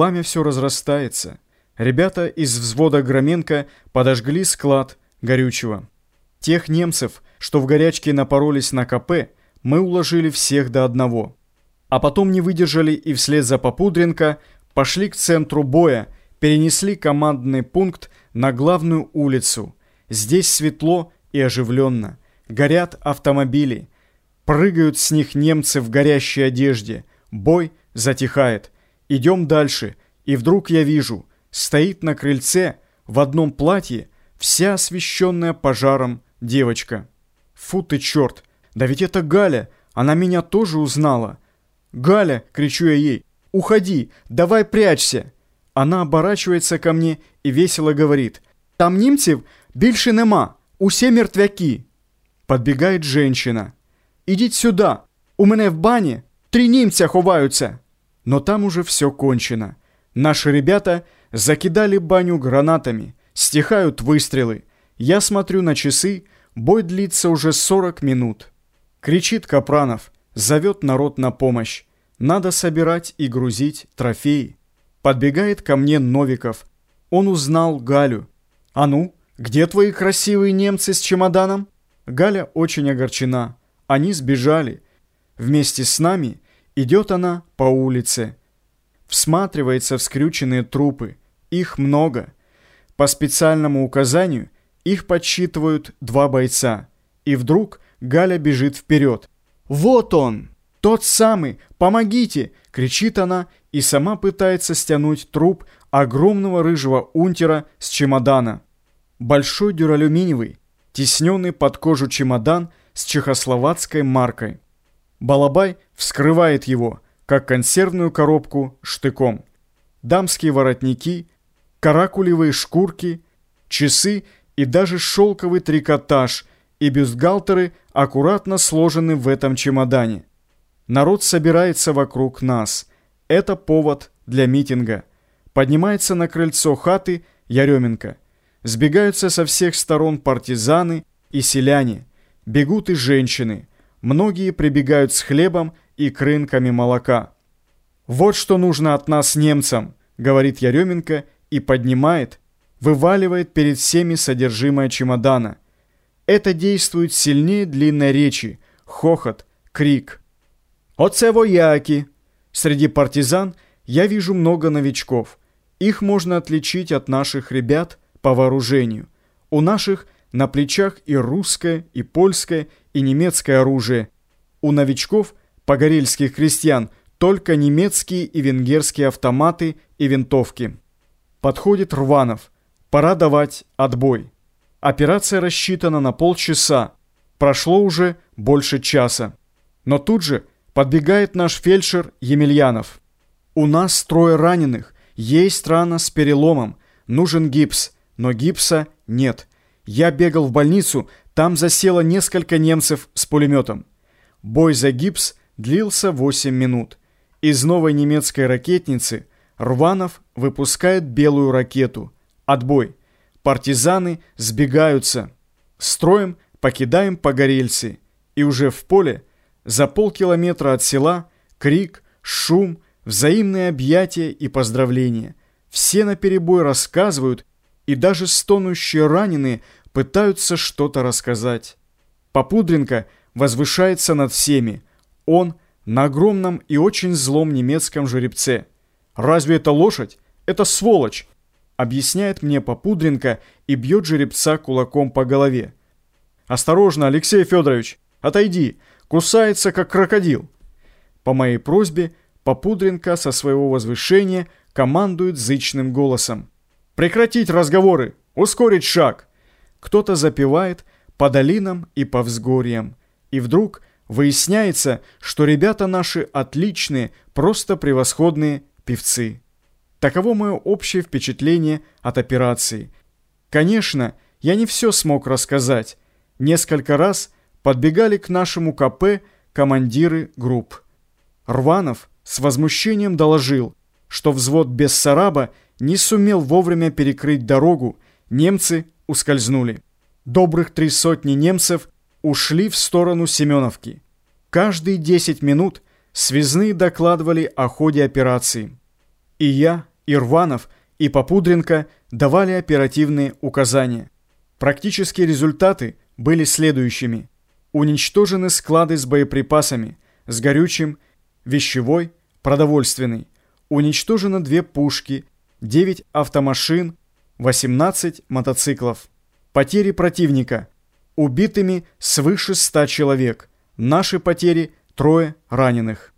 пламя все разрастается. Ребята из взвода Громенко подожгли склад горючего. Тех немцев, что в горячке напоролись на КП, мы уложили всех до одного. А потом не выдержали и вслед за Попудренко пошли к центру боя, перенесли командный пункт на главную улицу. Здесь светло и оживленно. Горят автомобили. Прыгают с них немцы в горящей одежде. Бой затихает. Идем дальше. И вдруг я вижу, стоит на крыльце в одном платье вся освещенная пожаром девочка. Фу ты черт, да ведь это Галя, она меня тоже узнала. «Галя!» — кричу я ей. «Уходи! Давай прячься!» Она оборачивается ко мне и весело говорит. «Там немцев більше нема, усе мертвяки!» Подбегает женщина. «Ідіть сюда! У мене в бане три немця ховаються!» Но там уже все кончено. Наши ребята закидали баню гранатами, стихают выстрелы. Я смотрю на часы, бой длится уже 40 минут. Кричит Капранов, зовет народ на помощь. Надо собирать и грузить трофеи. Подбегает ко мне Новиков. Он узнал Галю. «А ну, где твои красивые немцы с чемоданом?» Галя очень огорчена. Они сбежали. Вместе с нами идет она по улице. Всматривается в скрюченные трупы. Их много. По специальному указанию их подсчитывают два бойца. И вдруг Галя бежит вперед. «Вот он! Тот самый! Помогите!» — кричит она и сама пытается стянуть труп огромного рыжего унтера с чемодана. Большой дюралюминиевый, тесненный под кожу чемодан с чехословацкой маркой. Балабай вскрывает его, как консервную коробку, штыком. Дамские воротники, каракулевые шкурки, часы и даже шелковый трикотаж и бюстгальтеры аккуратно сложены в этом чемодане. Народ собирается вокруг нас. Это повод для митинга. Поднимается на крыльцо хаты Яременко. Сбегаются со всех сторон партизаны и селяне. Бегут и женщины. Многие прибегают с хлебом и крынками молока. «Вот что нужно от нас немцам», — говорит Яременко и поднимает, вываливает перед всеми содержимое чемодана. Это действует сильнее длинной речи, хохот, крик. «Оце вояки!» Среди партизан я вижу много новичков. Их можно отличить от наших ребят по вооружению. У наших на плечах и русское, и польское, и немецкое оружие. У новичков, погорельских крестьян, только немецкие и венгерские автоматы и винтовки. Подходит Рванов. Пора давать отбой. Операция рассчитана на полчаса. Прошло уже больше часа. Но тут же подбегает наш фельдшер Емельянов. У нас трое раненых. Есть рана с переломом. Нужен гипс. Но гипса нет. Я бегал в больницу. Там засело несколько немцев с пулеметом. Бой за гипс длился 8 минут. Из новой немецкой ракетницы Рванов выпускает белую ракету. Отбой. Партизаны сбегаются. Строем покидаем погорельцы. И уже в поле, за полкилометра от села, крик, шум, взаимные объятия и поздравления. Все наперебой рассказывают, и даже стонущие раненые пытаются что-то рассказать. Попудренко возвышается над всеми. Он на огромном и очень злом немецком жеребце. Разве это лошадь? Это сволочь! Объясняет мне Попудренко и бьет жеребца кулаком по голове. «Осторожно, Алексей Федорович! Отойди! Кусается, как крокодил!» По моей просьбе Попудренко со своего возвышения командует зычным голосом. «Прекратить разговоры! Ускорить шаг!» Кто-то запевает по долинам и по взгорьям. И вдруг выясняется, что ребята наши отличные, просто превосходные певцы. Таково мое общее впечатление от операции. Конечно, я не все смог рассказать. Несколько раз подбегали к нашему КП командиры групп. Рванов с возмущением доложил, что взвод Бессараба не сумел вовремя перекрыть дорогу, немцы ускользнули. Добрых три сотни немцев ушли в сторону Семеновки. Каждые 10 минут связные докладывали о ходе операции. И я, Ирванов и Попудренко давали оперативные указания. Практические результаты были следующими. Уничтожены склады с боеприпасами, с горючим, вещевой, продовольственный. Уничтожено две пушки, 9 автомашин, 18 мотоциклов. Потери противника. Убитыми свыше 100 человек. Наши потери – трое раненых.